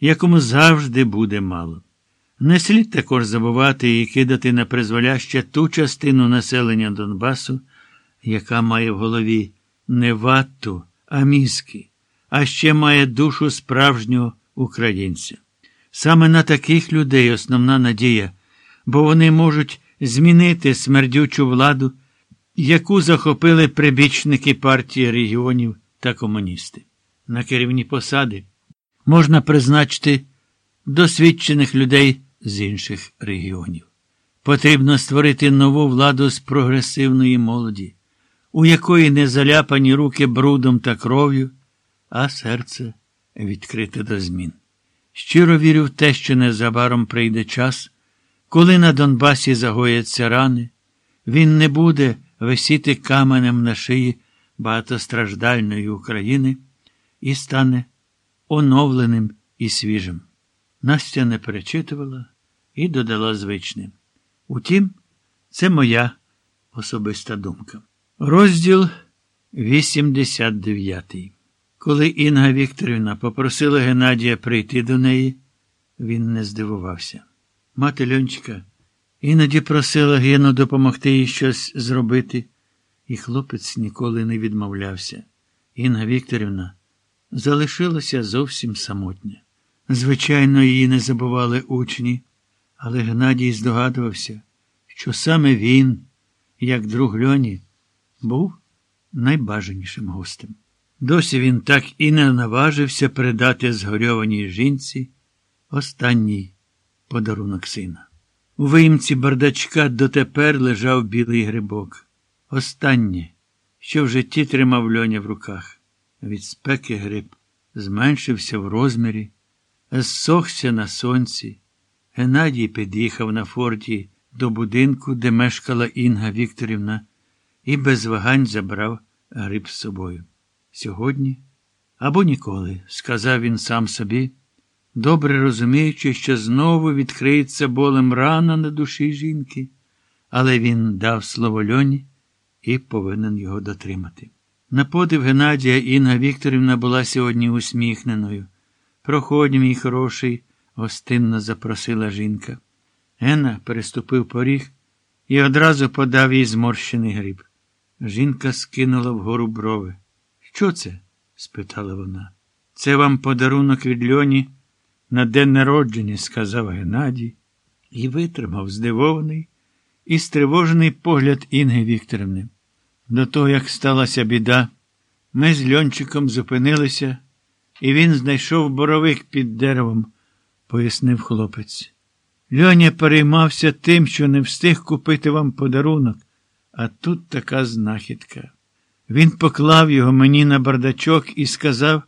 якому завжди буде мало. Не слід також забувати і кидати на призволяще ту частину населення Донбасу, яка має в голові не ватту, а мізки, а ще має душу справжнього українця. Саме на таких людей основна надія, бо вони можуть змінити смердючу владу, яку захопили прибічники партії регіонів та комуністи. На керівні посади можна призначити досвідчених людей з інших регіонів. Потрібно створити нову владу з прогресивної молоді, у якої не заляпані руки брудом та кров'ю, а серце відкрите до змін. Щиро вірю в те, що незабаром прийде час, коли на Донбасі загояться рани, він не буде висіти каменем на шиї багатостраждальної України і стане оновленим і свіжим. Настя не перечитувала і додала звичним. Утім, це моя особиста думка. Розділ 89. Коли Інга Вікторівна попросила Геннадія прийти до неї, він не здивувався. Мати Льончика іноді просила Гену допомогти їй щось зробити, і хлопець ніколи не відмовлявся. Інга Вікторівна залишилася зовсім самотня. Звичайно, її не забували учні, але Геннадій здогадувався, що саме він, як друг Льоні, був найбажанішим гостем. Досі він так і не наважився передати згорьованій жінці останній подарунок сина. У виїмці бардачка дотепер лежав білий грибок. Останнє, що в житті тримав льоня в руках. Від спеки гриб зменшився в розмірі, зсохся на сонці. Геннадій під'їхав на форті до будинку, де мешкала Інга Вікторівна, і без вагань забрав гриб з собою. Сьогодні або ніколи, сказав він сам собі, добре розуміючи, що знову відкриється болем рана на душі жінки, але він дав слово льоні і повинен його дотримати. На подив Геннадія Інга Вікторівна була сьогодні усміхненою. Проходь, мій хороший, гостинно запросила жінка. Гена переступив поріг і одразу подав їй зморщений гриб. Жінка скинула вгору брови. Що це? спитала вона. Це вам подарунок від льоні на день народження, сказав Геннадій, і витримав здивований і стривожений погляд Інги Вікторівни. До того, як сталася біда, ми з льончиком зупинилися, і він знайшов боровик під деревом, пояснив хлопець. Льоня переймався тим, що не встиг купити вам подарунок, а тут така знахідка. Він поклав його мені на бардачок і сказав,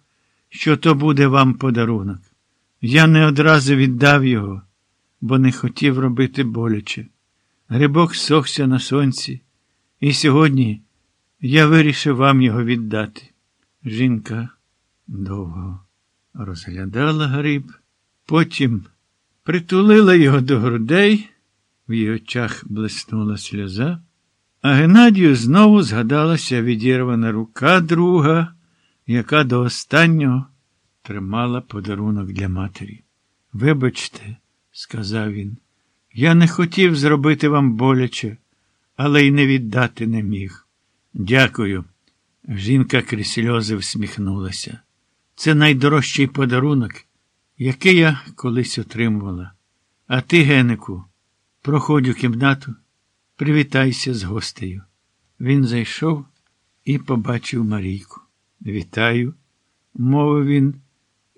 що то буде вам подарунок. Я не одразу віддав його, бо не хотів робити боляче. Грибок сохся на сонці, і сьогодні я вирішив вам його віддати. Жінка довго розглядала гриб, потім притулила його до грудей, в її очах блиснула сльоза. А Геннадію знову згадалася відірвана рука друга, яка до останнього тримала подарунок для матері. Вибачте, сказав він, я не хотів зробити вам боляче, але й не віддати не міг. Дякую. Жінка крізь сльози всміхнулася. Це найдорожчий подарунок, який я колись отримувала. А ти, Генику, проходь у кімнату. Привітайся з гостею. Він зайшов і побачив Марійку. Вітаю, мовив він,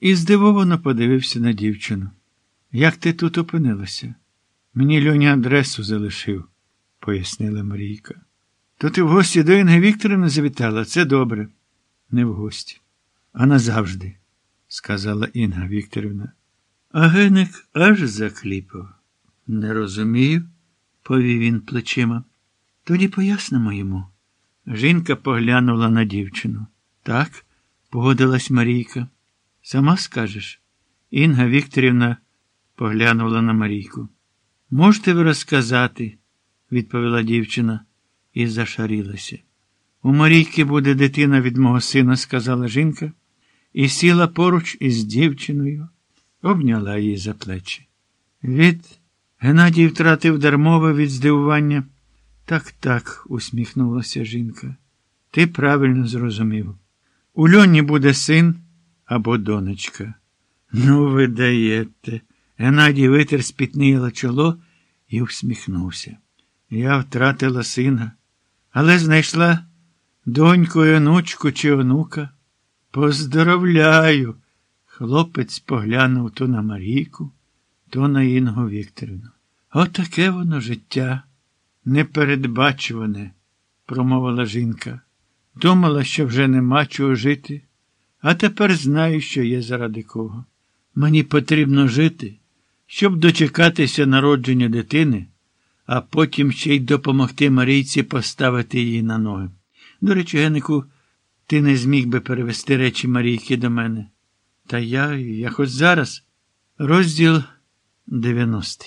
і здивовано подивився на дівчину. Як ти тут опинилася? Мені льоня адресу залишив, пояснила Марійка. То ти в гості до Інги Вікторівни завітала, це добре. Не в гості, а назавжди, сказала Інга Вікторівна. А геник аж закліпав. Не розумію повів він плечима. Тоді пояснимо йому. Жінка поглянула на дівчину. Так, погодилась Марійка. Сама скажеш. Інга Вікторівна поглянула на Марійку. Можете ви розказати, відповіла дівчина і зашарілася. У Марійки буде дитина від мого сина, сказала жінка, і сіла поруч із дівчиною, обняла її за плечі. Від Геннадій втратив дармове від здивування. Так, так, усміхнулася жінка. Ти правильно зрозумів. У льоні буде син або донечка. Ну, ви даєте. Геннадій витер спітніло чоло і всміхнувся. Я втратила сина, але знайшла доньку, онучку чи онука. Поздоровляю. Хлопець поглянув то на Марійку, то на Інгу Вікторівну. Отаке воно життя непередбачуване, промовила жінка. Думала, що вже нема чого жити, а тепер знаю, що є заради кого. Мені потрібно жити, щоб дочекатися народження дитини, а потім ще й допомогти Марійці поставити її на ноги. До речі, Генику, ти не зміг би перевести речі Марійки до мене. Та я, я хоч зараз. Розділ 90.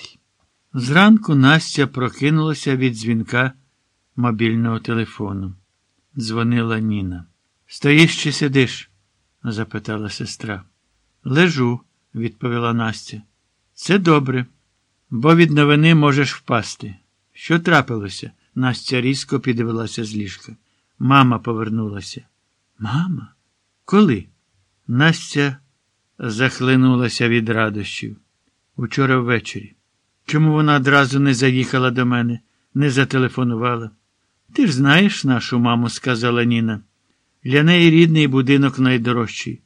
Зранку Настя прокинулася від дзвінка мобільного телефону. Дзвонила Ніна. Стоїш чи сидиш? запитала сестра. Лежу, відповіла Настя. Це добре, бо від новини можеш впасти. Що трапилося? Настя різко підвелася з ліжка. Мама повернулася. Мама? Коли? Настя захлинулася від радощів. Учора ввечері. Чому вона одразу не заїхала до мене, не зателефонувала? Ти ж знаєш нашу маму, сказала Ніна. Для неї рідний будинок найдорожчий.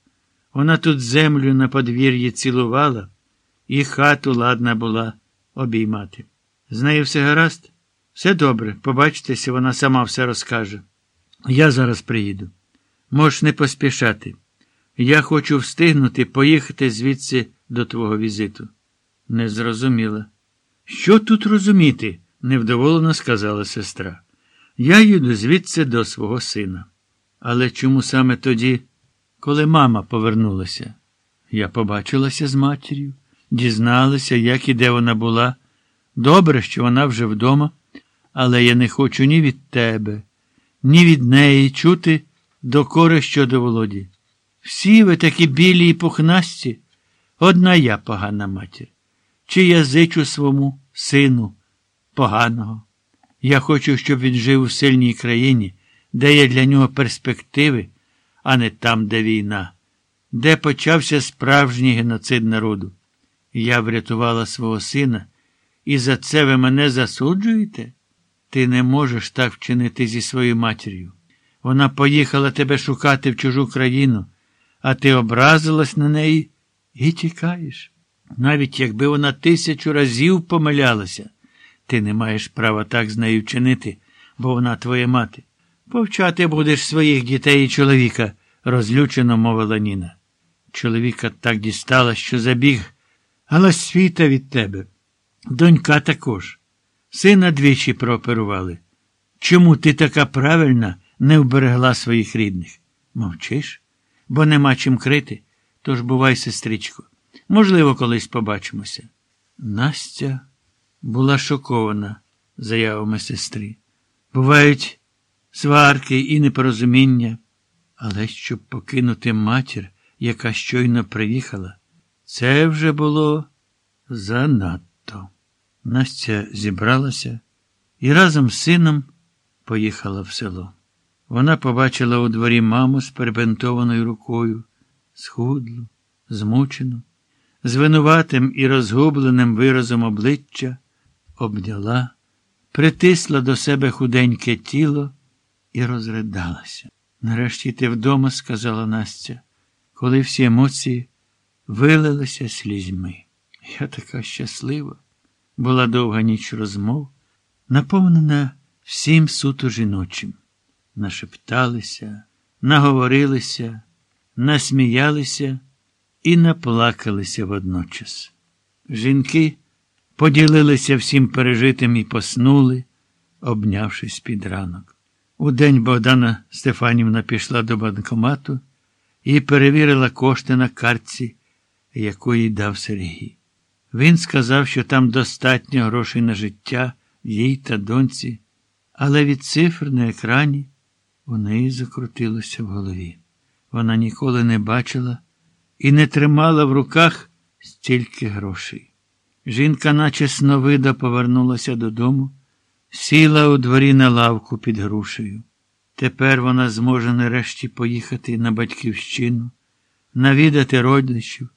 Вона тут землю на подвір'ї цілувала і хату ладна була обіймати. З нею все гаразд? Все добре, побачитеся, вона сама все розкаже. Я зараз приїду. Можеш не поспішати. Я хочу встигнути поїхати звідси до твого візиту. Не зрозуміла. Що тут розуміти? невдоволено сказала сестра. Я їду звідси до свого сина. Але чому саме тоді, коли мама повернулася? Я побачилася з матір'ю, дізналася, як і де вона була. Добре, що вона вже вдома, але я не хочу ні від тебе, ні від неї чути докори щодо володі. Всі ви такі білі і пухнасті, одна я погана матір. Чи я зичу свому сину поганого? Я хочу, щоб він жив у сильній країні, де є для нього перспективи, а не там, де війна, де почався справжній геноцид народу. Я врятувала свого сина, і за це ви мене засуджуєте? Ти не можеш так вчинити зі своєю матір'ю. Вона поїхала тебе шукати в чужу країну, а ти образилась на неї і тікаєш. Навіть якби вона тисячу разів помилялася, ти не маєш права так з нею вчинити, бо вона твоя мати. Повчати будеш своїх дітей і чоловіка, розлючено мовила Ніна. Чоловіка так дістала, що забіг, але світа від тебе. Донька також. Сина двічі прооперували. Чому ти така правильна не вберегла своїх рідних? Мовчиш? Бо нема чим крити. Тож бувай, сестричко. Можливо, колись побачимося. Настя була шокована заявами сестри. Бувають сварки і непорозуміння, але щоб покинути матір, яка щойно приїхала, це вже було занадто. Настя зібралася і разом з сином поїхала в село. Вона побачила у дворі маму з перебентованою рукою, схудлу, змучену, з винуватим і розгубленим виразом обличчя, обняла, притисла до себе худеньке тіло і розридалася. Нарешті ти вдома, сказала Настя, коли всі емоції вилилися слізьми. Я така щаслива. Була довга ніч розмов, наповнена всім суто жіночим. Нашепталися, наговорилися, насміялися і наплакалися водночас. Жінки поділилися всім пережитим і поснули, обнявшись під ранок. Удень Богдана Стефанівна пішла до банкомату і перевірила кошти на картці, яку їй дав Сергій. Він сказав, що там достатньо грошей на життя їй та доньці, але від цифр на екрані у неї закрутилося в голові. Вона ніколи не бачила і не тримала в руках стільки грошей. Жінка, наче сновида, повернулася додому, сіла у дворі на лавку під грушею. Тепер вона зможе нарешті поїхати на батьківщину, навідати родичів